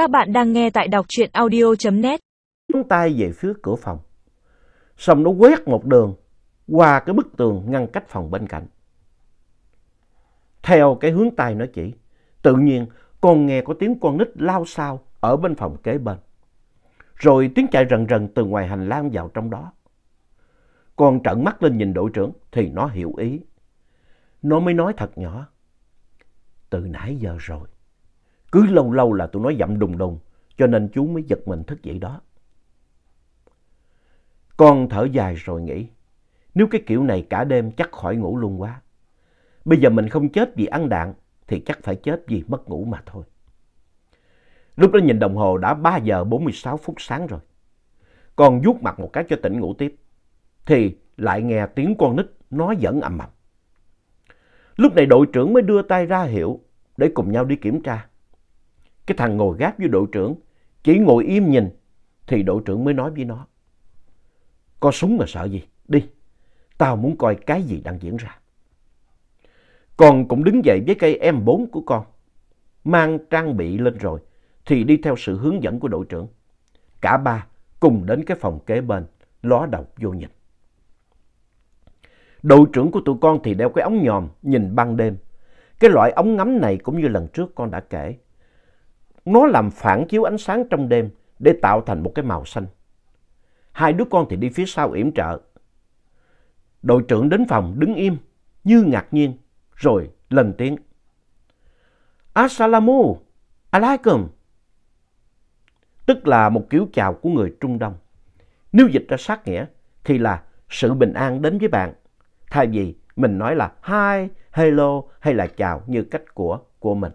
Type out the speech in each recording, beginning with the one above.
Các bạn đang nghe tại đọc truyện audio.net. chúng tay về phía cửa phòng. Xong nó quét một đường qua cái bức tường ngăn cách phòng bên cạnh. Theo cái hướng tay nó chỉ, tự nhiên con nghe có tiếng con nít lao sao ở bên phòng kế bên. Rồi tiếng chạy rần rần từ ngoài hành lang vào trong đó. Con trợn mắt lên nhìn đội trưởng thì nó hiểu ý. Nó mới nói thật nhỏ. Từ nãy giờ rồi. Cứ lâu lâu là tụi nó dậm đùng đùng, cho nên chú mới giật mình thức dậy đó. Con thở dài rồi nghĩ. Nếu cái kiểu này cả đêm chắc khỏi ngủ luôn quá. Bây giờ mình không chết vì ăn đạn, thì chắc phải chết vì mất ngủ mà thôi. Lúc đó nhìn đồng hồ đã 3 giờ 46 phút sáng rồi. Con vuốt mặt một cái cho tỉnh ngủ tiếp. Thì lại nghe tiếng con nít nói vẫn ầm ầm. Lúc này đội trưởng mới đưa tay ra hiệu để cùng nhau đi kiểm tra. Cái thằng ngồi gác với đội trưởng chỉ ngồi im nhìn thì đội trưởng mới nói với nó. Có súng mà sợ gì? Đi, tao muốn coi cái gì đang diễn ra. Con cũng đứng dậy với cây M4 của con. Mang trang bị lên rồi thì đi theo sự hướng dẫn của đội trưởng. Cả ba cùng đến cái phòng kế bên, ló đầu vô nhìn. Đội trưởng của tụi con thì đeo cái ống nhòm nhìn ban đêm. Cái loại ống ngắm này cũng như lần trước con đã kể. Nó làm phản chiếu ánh sáng trong đêm để tạo thành một cái màu xanh. Hai đứa con thì đi phía sau yểm trợ. Đội trưởng đến phòng đứng im như ngạc nhiên rồi lên tiếng. Assalamu alaikum. Tức là một kiểu chào của người Trung Đông. Nếu dịch ra sát nghĩa thì là sự bình an đến với bạn. Thay vì mình nói là hi, hello hay là chào như cách của của mình.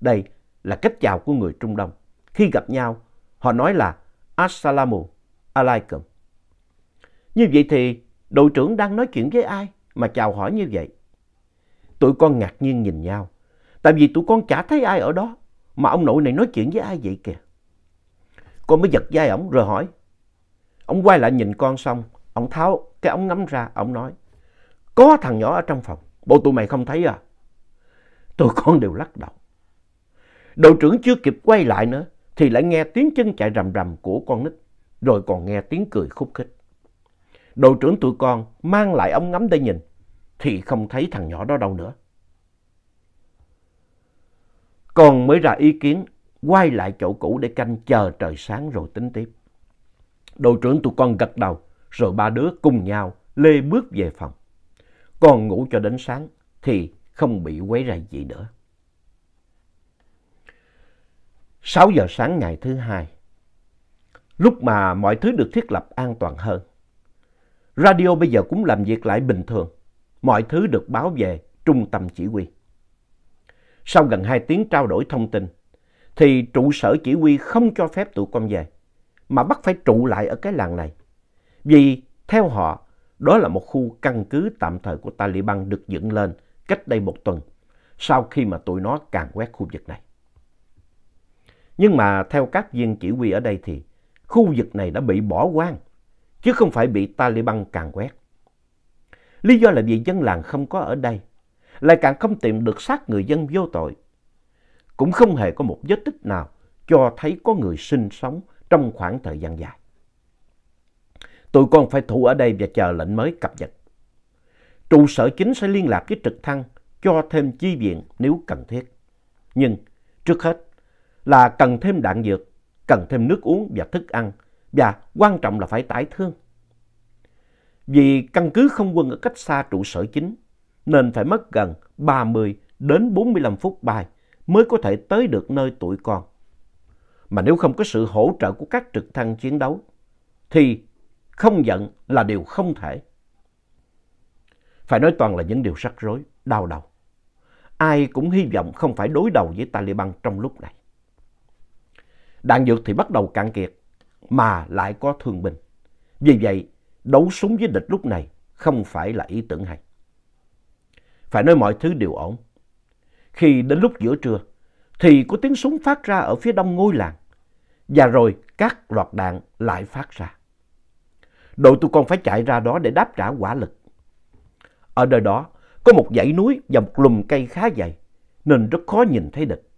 Đây là cách chào của người Trung Đông. Khi gặp nhau, họ nói là Assalamu alaikum. Như vậy thì đội trưởng đang nói chuyện với ai mà chào hỏi như vậy? Tụi con ngạc nhiên nhìn nhau. Tại vì tụi con chả thấy ai ở đó. Mà ông nội này nói chuyện với ai vậy kìa? Con mới giật vai ổng rồi hỏi. Ông quay lại nhìn con xong, ông tháo cái ống ngắm ra, ông nói. Có thằng nhỏ ở trong phòng, bộ tụi mày không thấy à? Tụi con đều lắc đầu. Đội trưởng chưa kịp quay lại nữa, thì lại nghe tiếng chân chạy rầm rầm của con nít, rồi còn nghe tiếng cười khúc khích. Đội trưởng tụi con mang lại ống ngắm để nhìn, thì không thấy thằng nhỏ đó đâu nữa. Con mới ra ý kiến, quay lại chỗ cũ để canh chờ trời sáng rồi tính tiếp. Đội trưởng tụi con gật đầu, rồi ba đứa cùng nhau lê bước về phòng. Còn ngủ cho đến sáng thì không bị quấy rầy gì nữa. 6 giờ sáng ngày thứ hai, lúc mà mọi thứ được thiết lập an toàn hơn. Radio bây giờ cũng làm việc lại bình thường, mọi thứ được báo về trung tâm chỉ huy. Sau gần 2 tiếng trao đổi thông tin, thì trụ sở chỉ huy không cho phép tụi con về, mà bắt phải trụ lại ở cái làng này. Vì theo họ, đó là một khu căn cứ tạm thời của Taliban được dựng lên cách đây một tuần, sau khi mà tụi nó càn quét khu vực này. Nhưng mà theo các viên chỉ huy ở đây thì khu vực này đã bị bỏ hoang, chứ không phải bị Taliban càn quét. Lý do là vì dân làng không có ở đây, lại càng không tìm được xác người dân vô tội. Cũng không hề có một vết tích nào cho thấy có người sinh sống trong khoảng thời gian dài. Tụi con phải thủ ở đây và chờ lệnh mới cập nhật. Trụ sở chính sẽ liên lạc với trực thăng cho thêm chi viện nếu cần thiết. Nhưng trước hết là cần thêm đạn dược, cần thêm nước uống và thức ăn và quan trọng là phải tải thương. Vì căn cứ không quân ở cách xa trụ sở chính nên phải mất gần 30 đến 45 phút bay mới có thể tới được nơi tụi con. Mà nếu không có sự hỗ trợ của các trực thăng chiến đấu thì không giận là điều không thể. Phải nói toàn là những điều rắc rối, đau đầu. Ai cũng hy vọng không phải đối đầu với Taliban trong lúc này. Đạn dược thì bắt đầu cạn kiệt, mà lại có thương binh. Vì vậy, đấu súng với địch lúc này không phải là ý tưởng hay. Phải nói mọi thứ đều ổn. Khi đến lúc giữa trưa, thì có tiếng súng phát ra ở phía đông ngôi làng. Và rồi các loạt đạn lại phát ra. Đội tụi con phải chạy ra đó để đáp trả quả lực. Ở nơi đó có một dãy núi và một lùm cây khá dày, nên rất khó nhìn thấy địch.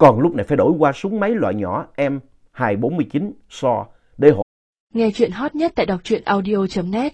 Còn lúc này phải đổi qua súng máy loại nhỏ M249 SO để hộ. Nghe chuyện hot nhất tại đọc truyện audio.net